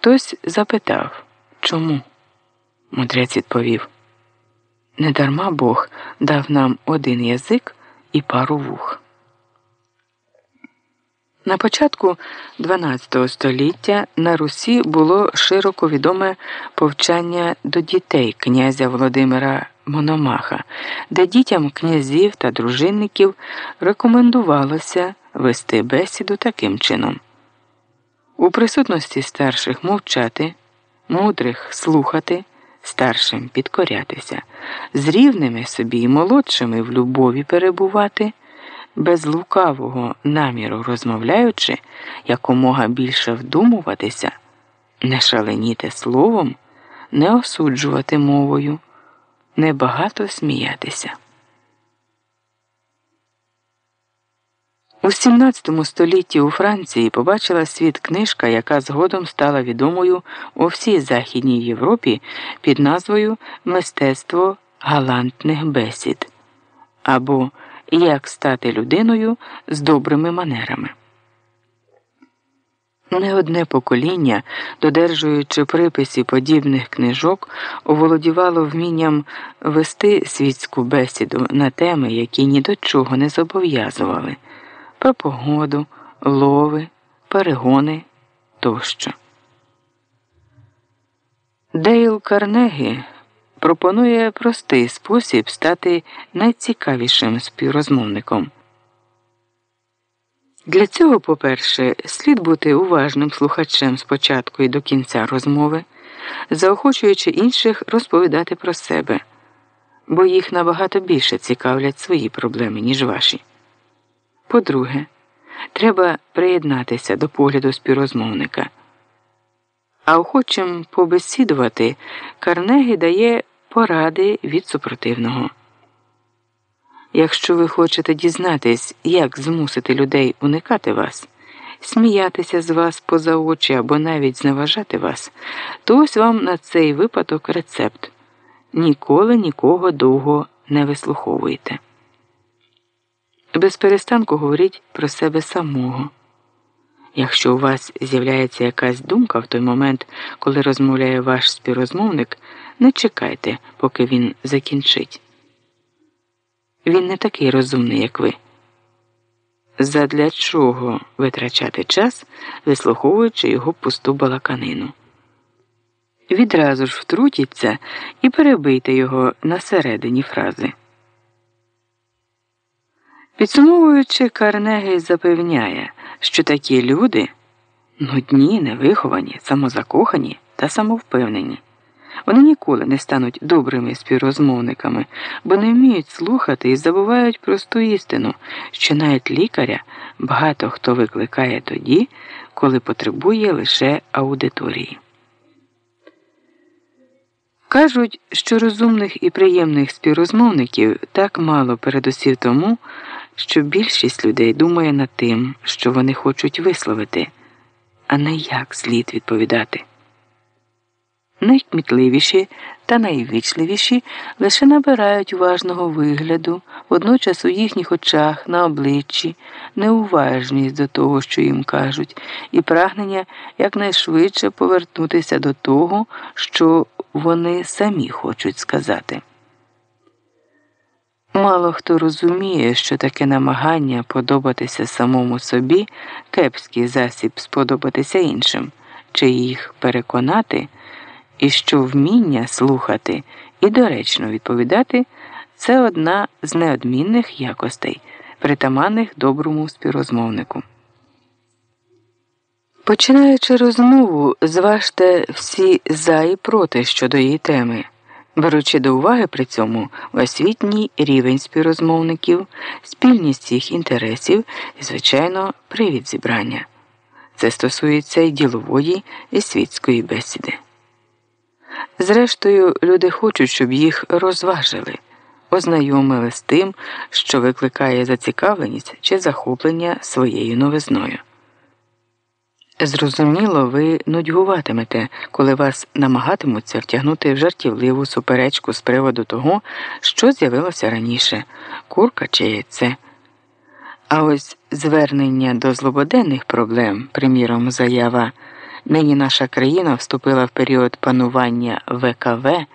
Хтось запитав, чому? Мудрець відповів. Недарма Бог дав нам один язик і пару вух. На початку XII століття на Русі було широко відоме повчання до дітей князя Володимира Мономаха, де дітям князів та дружинників рекомендувалося вести бесіду таким чином. У присутності старших мовчати, мудрих слухати, старшим підкорятися, з рівними собі і молодшими в любові перебувати без лукавого наміру розмовляючи, якомога більше вдумуватися, не шаленіти словом, не осуджувати мовою, небагато сміятися. У 17 столітті у Франції побачила світ книжка, яка згодом стала відомою у всій Західній Європі під назвою Мистецтво галантних бесід або як стати людиною з добрими манерами. Не одне покоління, додержуючи приписі подібних книжок, оволодівало вмінням вести світську бесіду на теми, які ні до чого не зобов'язували про погоду, лови, перегони тощо. Дейл Карнегі пропонує простий спосіб стати найцікавішим співрозмовником. Для цього, по-перше, слід бути уважним слухачем спочатку і до кінця розмови, заохочуючи інших розповідати про себе, бо їх набагато більше цікавлять свої проблеми, ніж ваші. По-друге, треба приєднатися до погляду співрозмовника. А охочим побесідувати Карнегі дає поради від супротивного. Якщо ви хочете дізнатись, як змусити людей уникати вас, сміятися з вас поза очі або навіть зневажати вас, то ось вам на цей випадок рецепт ніколи нікого довго не вислуховуйте. Без перестанку говоріть про себе самого. Якщо у вас з'являється якась думка в той момент, коли розмовляє ваш співрозмовник, не чекайте, поки він закінчить. Він не такий розумний, як ви. Задля чого витрачати час, вислуховуючи його пусту балаканину? Відразу ж втрутіться і перебийте його на середині фрази. Підсумовуючи, Карнегій запевняє, що такі люди нудні, невиховані, самозакохані та самовпевнені. Вони ніколи не стануть добрими співрозмовниками, бо не вміють слухати і забувають просту істину, що навіть лікаря багато хто викликає тоді, коли потребує лише аудиторії. Кажуть, що розумних і приємних співрозмовників так мало передусів тому, що більшість людей думає над тим, що вони хочуть висловити, а не як слід відповідати. Найкмітливіші та найвічливіші лише набирають уважного вигляду, водночас у їхніх очах на обличчі, неуважність до того, що їм кажуть, і прагнення якнайшвидше повернутися до того, що вони самі хочуть сказати. Мало хто розуміє, що таке намагання подобатися самому собі кепський засіб сподобатися іншим, чи їх переконати, і що вміння слухати і доречно відповідати це одна з неодмінних якостей, притаманних доброму співрозмовнику. Починаючи розмову, зважте всі за і проти щодо її теми беручи до уваги при цьому освітній рівень співрозмовників, спільність їх інтересів і, звичайно, привід зібрання. Це стосується і ділової, і світської бесіди. Зрештою, люди хочуть, щоб їх розважили, ознайомили з тим, що викликає зацікавленість чи захоплення своєю новизною. Зрозуміло, ви нудьгуватимете, коли вас намагатимуться втягнути в жартівливу суперечку з приводу того, що з'явилося раніше курка чи яйце. А ось звернення до злободенних проблем, приміром, заява Нині наша країна вступила в період панування ВКВ.